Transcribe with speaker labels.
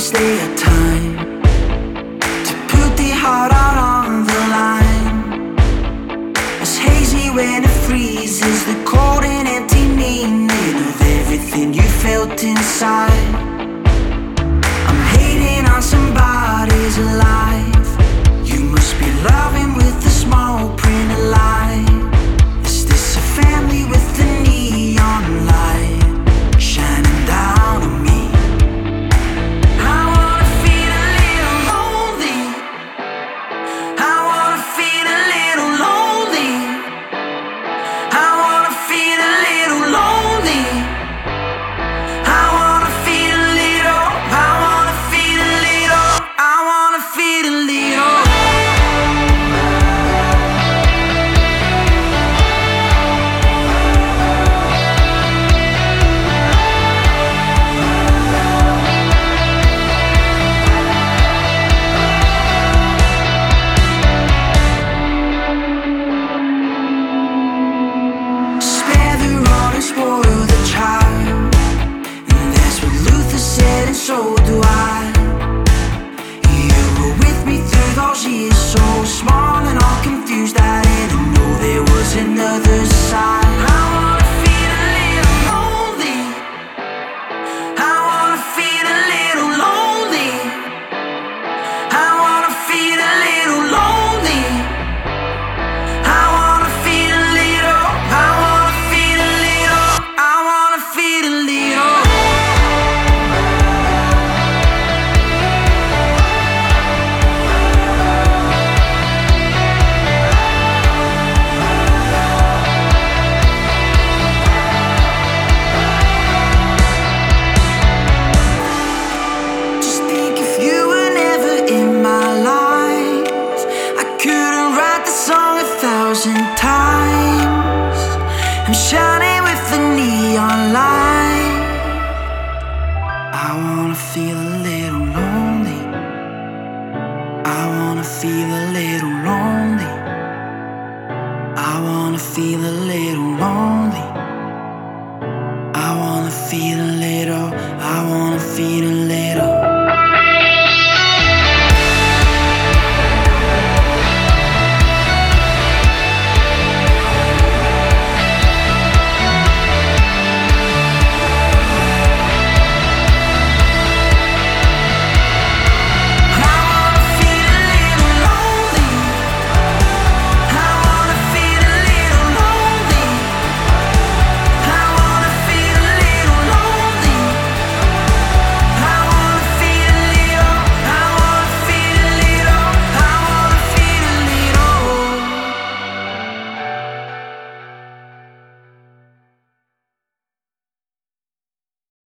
Speaker 1: is there time to put the heart out on the line? As hazy when it freezes, the cold and empty meaning of everything you felt inside. Small and all confused. I didn't know there was another thousand times. I'm shining with the neon light. I wanna feel a little lonely. I wanna feel a little lonely. I wanna feel a little lonely. I wanna feel a little. I wanna feel a little.